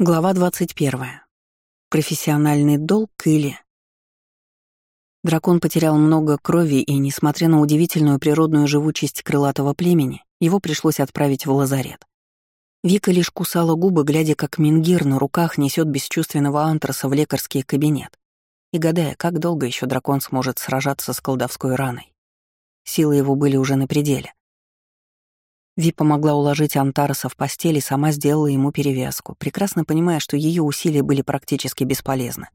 Глава 21. Профессиональный долг или... Дракон потерял много крови, и, несмотря на удивительную природную живучесть крылатого племени, его пришлось отправить в лазарет. Вика лишь кусала губы, глядя, как Мингир на руках несет бесчувственного антраса в лекарский кабинет, и гадая, как долго еще дракон сможет сражаться с колдовской раной. Силы его были уже на пределе. Ви помогла уложить Антараса в постель и сама сделала ему перевязку, прекрасно понимая, что ее усилия были практически бесполезны.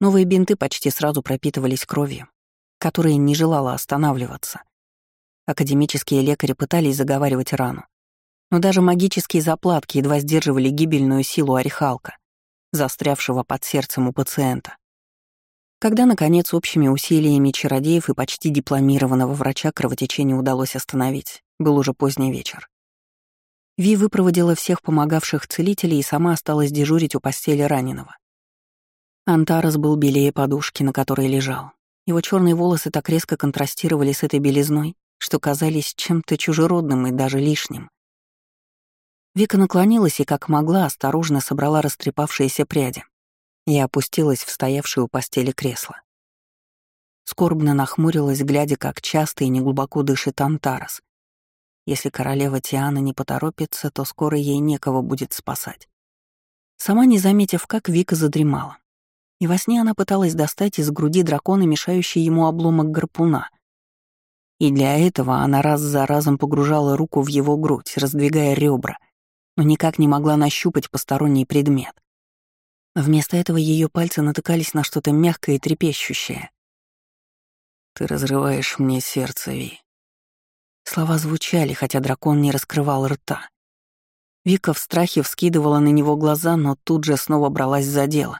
Новые бинты почти сразу пропитывались кровью, которая не желала останавливаться. Академические лекари пытались заговаривать рану, но даже магические заплатки едва сдерживали гибельную силу орехалка, застрявшего под сердцем у пациента. Когда, наконец, общими усилиями чародеев и почти дипломированного врача кровотечение удалось остановить, был уже поздний вечер. Ви выпроводила всех помогавших целителей и сама осталась дежурить у постели раненого. Антарас был белее подушки, на которой лежал. Его черные волосы так резко контрастировали с этой белизной, что казались чем-то чужеродным и даже лишним. Вика наклонилась и, как могла, осторожно собрала растрепавшиеся пряди, и опустилась в стоявшее у постели кресло. Скорбно нахмурилась, глядя, как часто и неглубоко дышит Антарас. Если королева Тиана не поторопится, то скоро ей некого будет спасать. Сама не заметив, как Вика задремала. И во сне она пыталась достать из груди дракона мешающий ему обломок гарпуна. И для этого она раз за разом погружала руку в его грудь, раздвигая ребра, но никак не могла нащупать посторонний предмет. Вместо этого ее пальцы натыкались на что-то мягкое и трепещущее. «Ты разрываешь мне сердце, Ви». Слова звучали, хотя дракон не раскрывал рта. Вика в страхе вскидывала на него глаза, но тут же снова бралась за дело,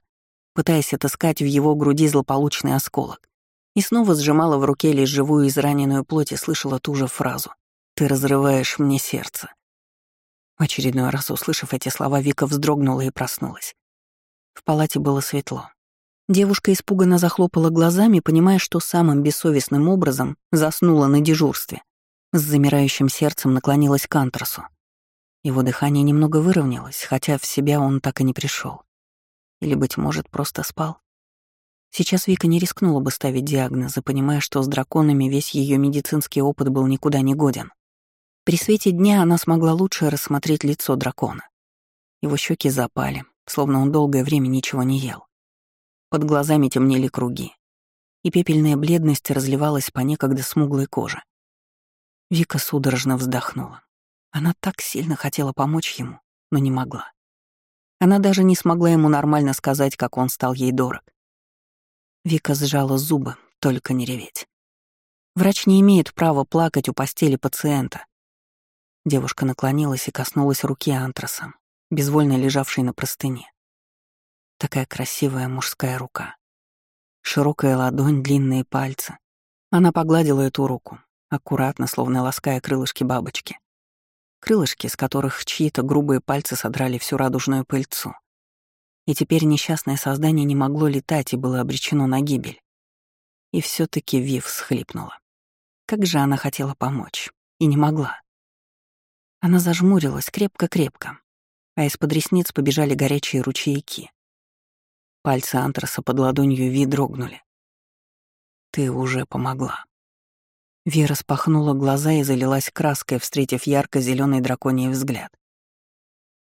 пытаясь отыскать в его груди злополучный осколок. И снова сжимала в руке лишь живую израненную плоть и слышала ту же фразу «Ты разрываешь мне сердце». В очередной раз, услышав эти слова, Вика вздрогнула и проснулась. В палате было светло. Девушка испуганно захлопала глазами, понимая, что самым бессовестным образом заснула на дежурстве. С замирающим сердцем наклонилась к Антрасу. Его дыхание немного выровнялось, хотя в себя он так и не пришел. Или, быть может, просто спал. Сейчас Вика не рискнула бы ставить диагнозы, понимая, что с драконами весь ее медицинский опыт был никуда не годен. При свете дня она смогла лучше рассмотреть лицо дракона. Его щеки запали, словно он долгое время ничего не ел. Под глазами темнели круги, и пепельная бледность разливалась по некогда смуглой коже. Вика судорожно вздохнула. Она так сильно хотела помочь ему, но не могла. Она даже не смогла ему нормально сказать, как он стал ей дорог. Вика сжала зубы, только не реветь. Врач не имеет права плакать у постели пациента. Девушка наклонилась и коснулась руки антраса, безвольно лежавшей на простыне. Такая красивая мужская рука. Широкая ладонь, длинные пальцы. Она погладила эту руку, аккуратно, словно лаская крылышки бабочки. Крылышки, с которых чьи-то грубые пальцы содрали всю радужную пыльцу. И теперь несчастное создание не могло летать и было обречено на гибель. И все таки Вив схлипнула. Как же она хотела помочь. И не могла. Она зажмурилась крепко-крепко, а из-под ресниц побежали горячие ручейки. Пальцы антраса под ладонью Ви дрогнули. «Ты уже помогла». Вера спахнула глаза и залилась краской, встретив ярко зеленый драконий взгляд.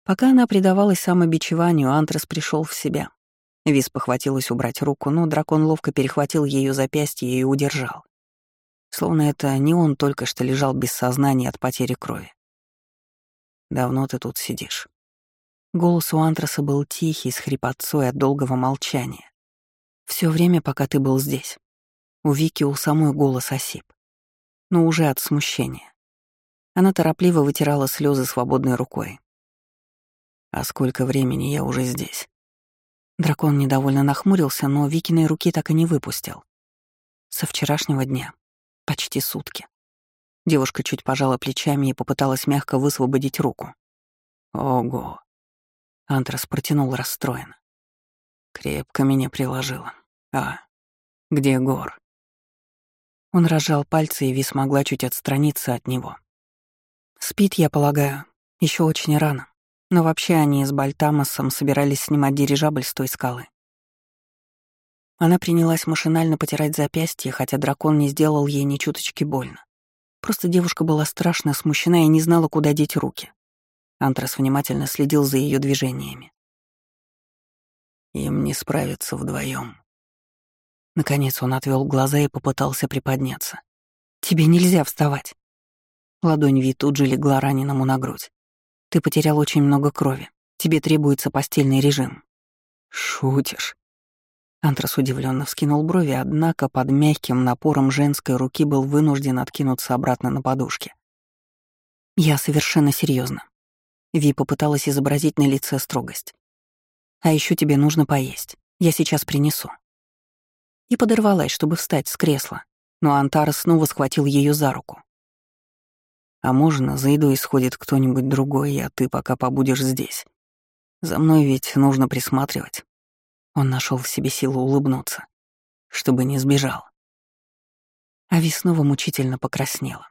Пока она предавалась самобичеванию, Антрас пришел в себя. Вис похватилась убрать руку, но дракон ловко перехватил ее запястье и удержал. Словно это не он только что лежал без сознания от потери крови. «Давно ты тут сидишь?» Голос у Антраса был тихий, с хрипотцой от долгого молчания. Все время, пока ты был здесь. У Вики у самой голос осип. Но уже от смущения. Она торопливо вытирала слезы свободной рукой. «А сколько времени я уже здесь?» Дракон недовольно нахмурился, но Викиной руки так и не выпустил. Со вчерашнего дня. Почти сутки. Девушка чуть пожала плечами и попыталась мягко высвободить руку. Ого. Антрас протянул расстроенно. Крепко меня приложила. А, где Гор? Он разжал пальцы, и Ви смогла чуть отстраниться от него. Спит, я полагаю, еще очень рано. Но вообще они с Бальтамосом собирались снимать дирижабль с той скалы. Она принялась машинально потирать запястье, хотя дракон не сделал ей ни чуточки больно. Просто девушка была страшно смущена и не знала, куда деть руки. Антрас внимательно следил за ее движениями. Им не справиться вдвоем. Наконец он отвел глаза и попытался приподняться. «Тебе нельзя вставать». Ладонь Ви тут же легла раненому на грудь. «Ты потерял очень много крови. Тебе требуется постельный режим». «Шутишь?» Антрас удивленно вскинул брови, однако под мягким напором женской руки был вынужден откинуться обратно на подушке. «Я совершенно серьезно. Ви попыталась изобразить на лице строгость. «А еще тебе нужно поесть. Я сейчас принесу». И подорвалась, чтобы встать с кресла, но Антар снова схватил ее за руку. «А можно, за едой сходит кто-нибудь другой, а ты пока побудешь здесь? За мной ведь нужно присматривать». Он нашел в себе силу улыбнуться, чтобы не сбежал. А Ви снова мучительно покраснела.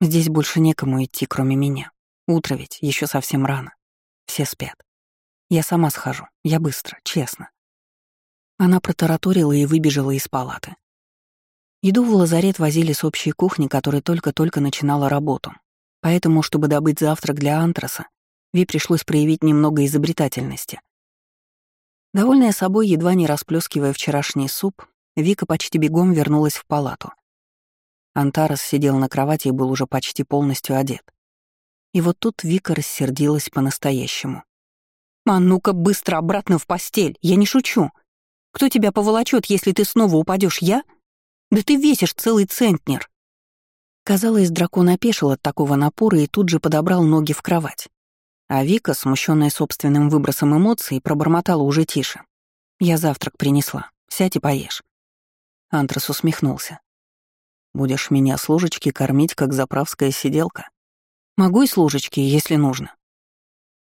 Здесь больше некому идти, кроме меня. Утро ведь, еще совсем рано. Все спят. Я сама схожу, я быстро, честно. Она протараторила и выбежала из палаты. Еду в лазарет возили с общей кухни, которая только-только начинала работу. Поэтому, чтобы добыть завтрак для антраса, Ви пришлось проявить немного изобретательности. Довольная собой, едва не расплескивая вчерашний суп, Вика почти бегом вернулась в палату. Антарас сидел на кровати и был уже почти полностью одет. И вот тут Вика рассердилась по-настоящему. «А ну-ка быстро обратно в постель, я не шучу. Кто тебя поволочет, если ты снова упадешь? я? Да ты весишь целый центнер». Казалось, дракон опешил от такого напора и тут же подобрал ноги в кровать. А Вика, смущенная собственным выбросом эмоций, пробормотала уже тише. «Я завтрак принесла. Сядь и поешь». Антрас усмехнулся. «Будешь меня с ложечки кормить, как заправская сиделка?» «Могу и с ложечки, если нужно».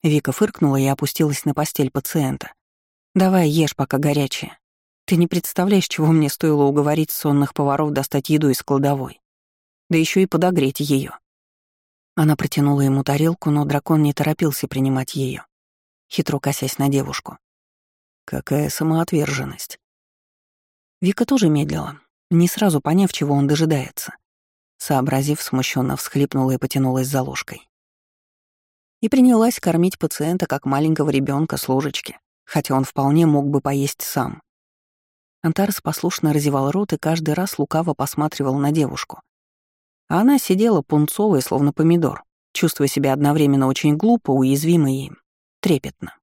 Вика фыркнула и опустилась на постель пациента. «Давай ешь, пока горячее. Ты не представляешь, чего мне стоило уговорить сонных поваров достать еду из кладовой. Да еще и подогреть ее. Она протянула ему тарелку, но дракон не торопился принимать ее, хитро косясь на девушку. Какая самоотверженность. Вика тоже медлила, не сразу поняв, чего он дожидается. Сообразив, смущенно всхлипнула и потянулась за ложкой. И принялась кормить пациента как маленького ребенка с ложечки, хотя он вполне мог бы поесть сам. Антарес послушно разевал рот и каждый раз лукаво посматривал на девушку, а она сидела пунцовая, словно помидор, чувствуя себя одновременно очень глупо, уязвимо и трепетно.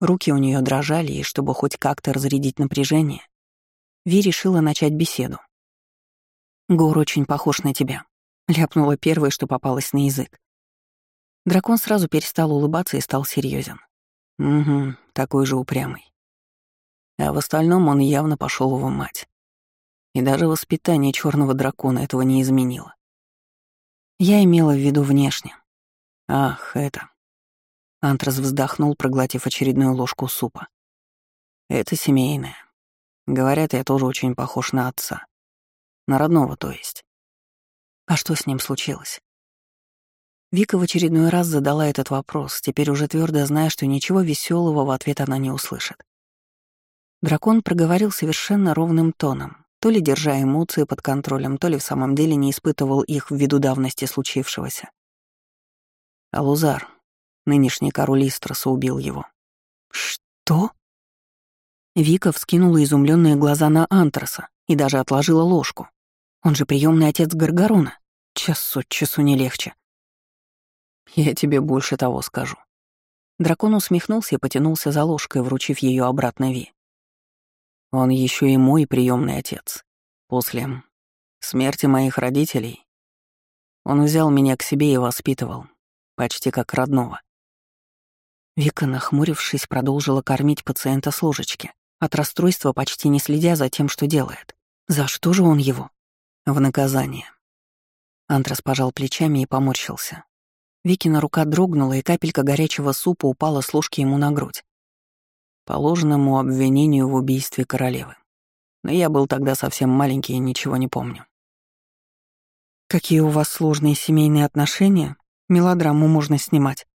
Руки у нее дрожали, и чтобы хоть как-то разрядить напряжение, Ви решила начать беседу. «Гор очень похож на тебя», — ляпнула первое, что попалось на язык. Дракон сразу перестал улыбаться и стал серьезен. «Угу, такой же упрямый. А в остальном он явно пошел в мать. И даже воспитание черного дракона этого не изменило. Я имела в виду внешне. Ах, это. Антрас вздохнул, проглотив очередную ложку супа. Это семейное. Говорят, я тоже очень похож на отца. На родного, то есть. А что с ним случилось? Вика в очередной раз задала этот вопрос, теперь уже твердо зная, что ничего веселого в ответ она не услышит. Дракон проговорил совершенно ровным тоном, то ли держа эмоции под контролем, то ли в самом деле не испытывал их ввиду давности случившегося. Алузар, нынешний король Истроса, убил его. «Что?» Вика вскинула изумленные глаза на Антраса и даже отложила ложку. Он же приемный отец Гаргарона. Час от часу не легче. Я тебе больше того скажу. Дракон усмехнулся и потянулся за ложкой, вручив ее обратно Ви. Он еще и мой приемный отец. После смерти моих родителей он взял меня к себе и воспитывал, почти как родного. Вика, нахмурившись, продолжила кормить пациента с ложечки, от расстройства почти не следя за тем, что делает. За что же он его? В наказание. Антрас пожал плечами и поморщился. Викина рука дрогнула, и капелька горячего супа упала с ложки ему на грудь по ложному обвинению в убийстве королевы. Но я был тогда совсем маленький и ничего не помню. «Какие у вас сложные семейные отношения? Мелодраму можно снимать»,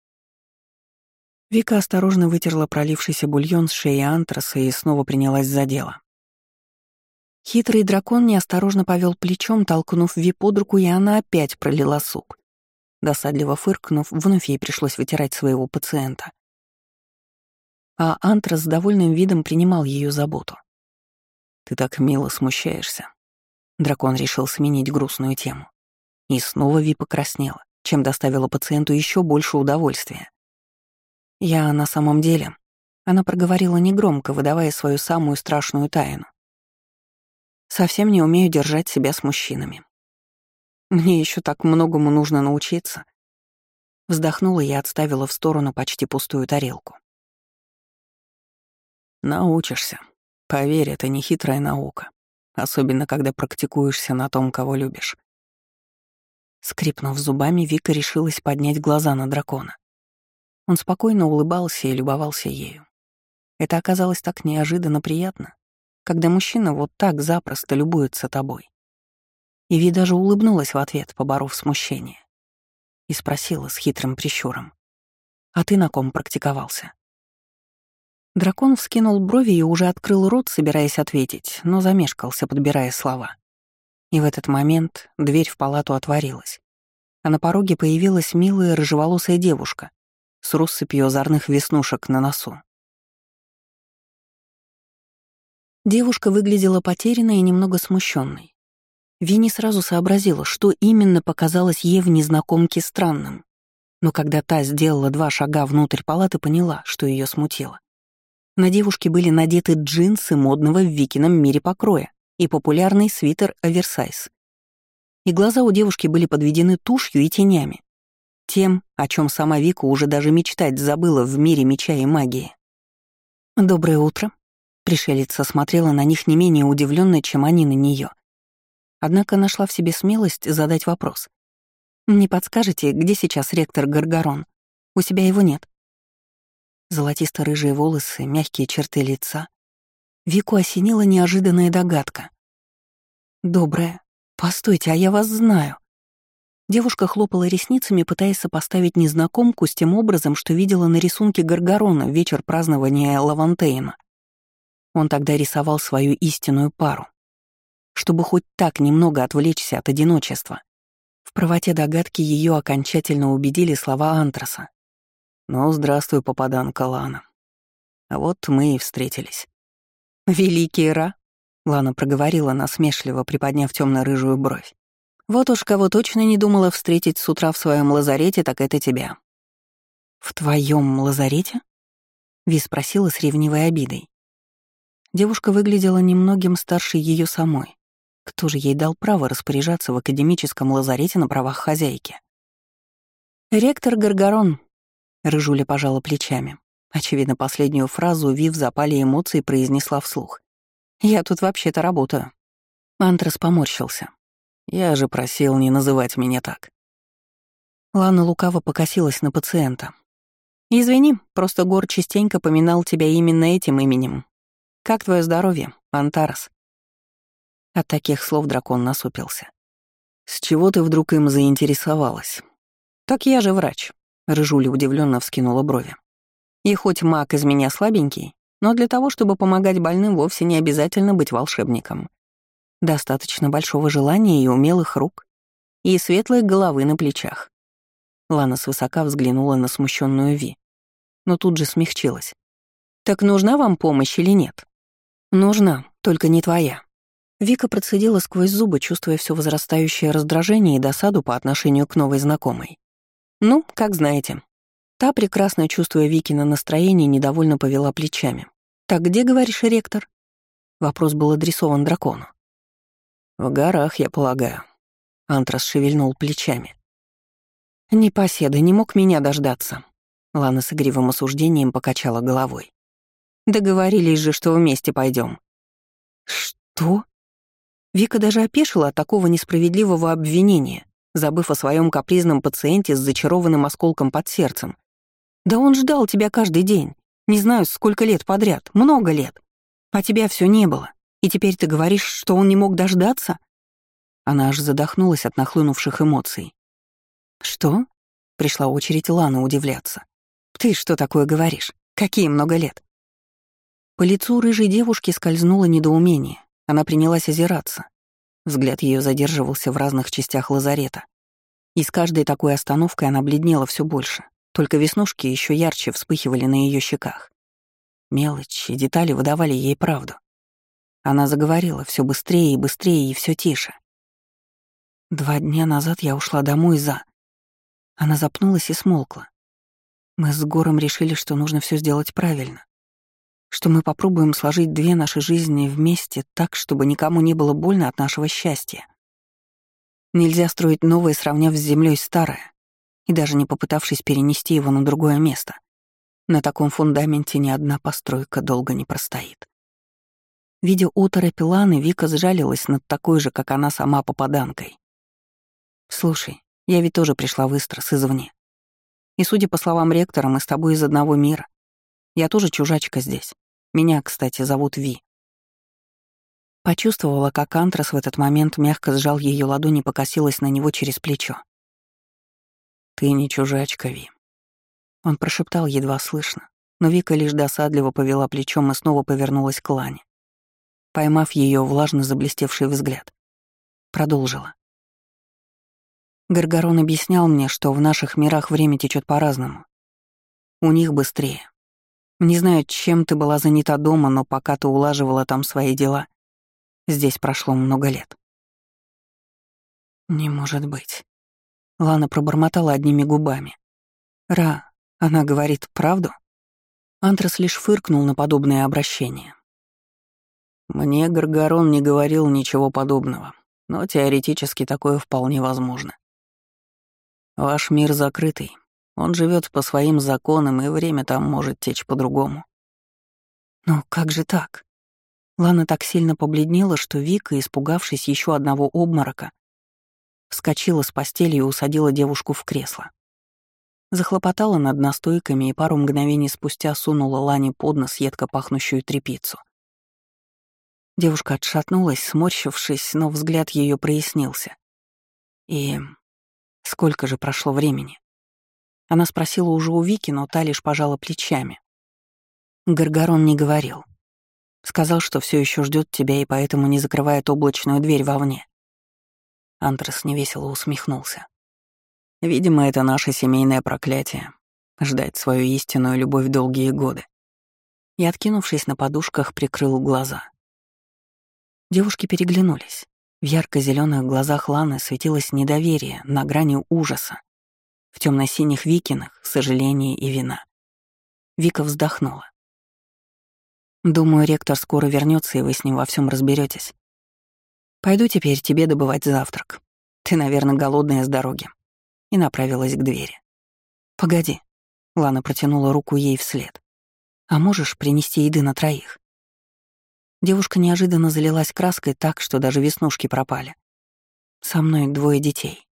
Вика осторожно вытерла пролившийся бульон с шеи антраса и снова принялась за дело. Хитрый дракон неосторожно повел плечом, толкнув Ви под руку, и она опять пролила суп. Досадливо фыркнув, вновь ей пришлось вытирать своего пациента. А антрас с довольным видом принимал ее заботу. «Ты так мило смущаешься». Дракон решил сменить грустную тему. И снова Ви покраснела, чем доставила пациенту еще больше удовольствия. Я на самом деле... Она проговорила негромко, выдавая свою самую страшную тайну. Совсем не умею держать себя с мужчинами. Мне еще так многому нужно научиться. Вздохнула и отставила в сторону почти пустую тарелку. Научишься. Поверь, это не хитрая наука. Особенно, когда практикуешься на том, кого любишь. Скрипнув зубами, Вика решилась поднять глаза на дракона. Он спокойно улыбался и любовался ею. Это оказалось так неожиданно приятно, когда мужчина вот так запросто любуется тобой. И Ви даже улыбнулась в ответ, поборов смущение. И спросила с хитрым прищуром. «А ты на ком практиковался?» Дракон вскинул брови и уже открыл рот, собираясь ответить, но замешкался, подбирая слова. И в этот момент дверь в палату отворилась, а на пороге появилась милая рыжеволосая девушка с россыпью озорных веснушек на носу. Девушка выглядела потерянной и немного смущенной. Винни сразу сообразила, что именно показалось ей в незнакомке странным. Но когда та сделала два шага внутрь палаты, поняла, что ее смутило. На девушке были надеты джинсы модного в Викином мире покроя и популярный свитер оверсайз. И глаза у девушки были подведены тушью и тенями, тем, о чем сама Вика уже даже мечтать забыла в мире меча и магии. «Доброе утро», — пришелица смотрела на них не менее удивленно, чем они на нее. Однако нашла в себе смелость задать вопрос. «Не подскажете, где сейчас ректор Гаргарон? У себя его нет». Золотисто-рыжие волосы, мягкие черты лица. Вику осенила неожиданная догадка. «Доброе. Постойте, а я вас знаю». Девушка хлопала ресницами, пытаясь сопоставить незнакомку с тем образом, что видела на рисунке Гаргарона в вечер празднования Лавантейна. Он тогда рисовал свою истинную пару. Чтобы хоть так немного отвлечься от одиночества. В правоте догадки ее окончательно убедили слова Антраса. «Ну, здравствуй, попаданка Лана. А вот мы и встретились». «Великий Ра», — Лана проговорила насмешливо, приподняв темно рыжую бровь. Вот уж кого точно не думала встретить с утра в своем лазарете, так это тебя. В твоем лазарете? Ви спросила с ревнивой обидой. Девушка выглядела немногим старше ее самой. Кто же ей дал право распоряжаться в академическом лазарете на правах хозяйки? «Ректор Гаргарон», — Рыжуля пожала плечами. Очевидно, последнюю фразу Ви в запале эмоций произнесла вслух. «Я тут вообще-то работаю». Антрас поморщился. Я же просил не называть меня так. Лана лукаво покосилась на пациента. «Извини, просто Гор частенько поминал тебя именно этим именем. Как твое здоровье, Антарас?» От таких слов дракон насупился. «С чего ты вдруг им заинтересовалась?» «Так я же врач», — Рыжуля удивленно вскинула брови. «И хоть маг из меня слабенький, но для того, чтобы помогать больным, вовсе не обязательно быть волшебником. Достаточно большого желания и умелых рук, и светлой головы на плечах. Лана свысока взглянула на смущенную Ви, но тут же смягчилась. «Так нужна вам помощь или нет?» «Нужна, только не твоя». Вика процедила сквозь зубы, чувствуя все возрастающее раздражение и досаду по отношению к новой знакомой. «Ну, как знаете». Та, прекрасно чувствуя Викина настроение, недовольно повела плечами. «Так где, говоришь, ректор?» Вопрос был адресован дракону. «В горах, я полагаю». Антрас шевельнул плечами. «Непоседа не мог меня дождаться». Лана с игривым осуждением покачала головой. «Договорились же, что вместе пойдем. «Что?» Вика даже опешила от такого несправедливого обвинения, забыв о своем капризном пациенте с зачарованным осколком под сердцем. «Да он ждал тебя каждый день. Не знаю, сколько лет подряд, много лет. А тебя все не было. И теперь ты говоришь, что он не мог дождаться?» Она аж задохнулась от нахлынувших эмоций. «Что?» — пришла очередь Лана удивляться. Ты что такое говоришь? Какие много лет?» По лицу рыжей девушки скользнуло недоумение. Она принялась озираться. Взгляд ее задерживался в разных частях лазарета. И с каждой такой остановкой она бледнела все больше. Только веснушки еще ярче вспыхивали на ее щеках. Мелочи, детали выдавали ей правду. Она заговорила все быстрее и быстрее и все тише. Два дня назад я ушла домой за... Она запнулась и смолкла. Мы с Гором решили, что нужно все сделать правильно. Что мы попробуем сложить две наши жизни вместе так, чтобы никому не было больно от нашего счастья. Нельзя строить новое, сравняв с землей старое, и даже не попытавшись перенести его на другое место. На таком фундаменте ни одна постройка долго не простоит. Видя утро Пиланы, Вика сжалилась над такой же, как она сама, попаданкой. «Слушай, я ведь тоже пришла в Истрас извне. И, судя по словам ректора, мы с тобой из одного мира. Я тоже чужачка здесь. Меня, кстати, зовут Ви». Почувствовала, как Антрас в этот момент мягко сжал ее ладонь и покосилась на него через плечо. «Ты не чужачка, Ви». Он прошептал едва слышно, но Вика лишь досадливо повела плечом и снова повернулась к Лане поймав ее влажно заблестевший взгляд. Продолжила. Гаргарон объяснял мне, что в наших мирах время течет по-разному. У них быстрее. Не знаю, чем ты была занята дома, но пока ты улаживала там свои дела, здесь прошло много лет. Не может быть. Лана пробормотала одними губами. Ра, она говорит правду? Антрас лишь фыркнул на подобное обращение. Мне Гаргарон не говорил ничего подобного, но теоретически такое вполне возможно. Ваш мир закрытый, он живет по своим законам, и время там может течь по-другому. Но как же так? Лана так сильно побледнела, что Вика, испугавшись еще одного обморока, вскочила с постели и усадила девушку в кресло. Захлопотала над настойками и пару мгновений спустя сунула Лане под нос едко пахнущую трепицу — Девушка отшатнулась, сморщившись, но взгляд ее прояснился. И сколько же прошло времени? Она спросила уже у Вики, но та лишь пожала плечами. Гаргарон не говорил. Сказал, что все еще ждет тебя и поэтому не закрывает облачную дверь вовне. Антрас невесело усмехнулся. Видимо, это наше семейное проклятие — ждать свою истинную любовь долгие годы. И, откинувшись на подушках, прикрыл глаза. Девушки переглянулись. В ярко-зеленых глазах Ланы светилось недоверие на грани ужаса. В темно-синих викинах — сожаление и вина. Вика вздохнула. «Думаю, ректор скоро вернется, и вы с ним во всем разберетесь. Пойду теперь тебе добывать завтрак. Ты, наверное, голодная с дороги». И направилась к двери. «Погоди», — Лана протянула руку ей вслед. «А можешь принести еды на троих?» Девушка неожиданно залилась краской так, что даже веснушки пропали. Со мной двое детей.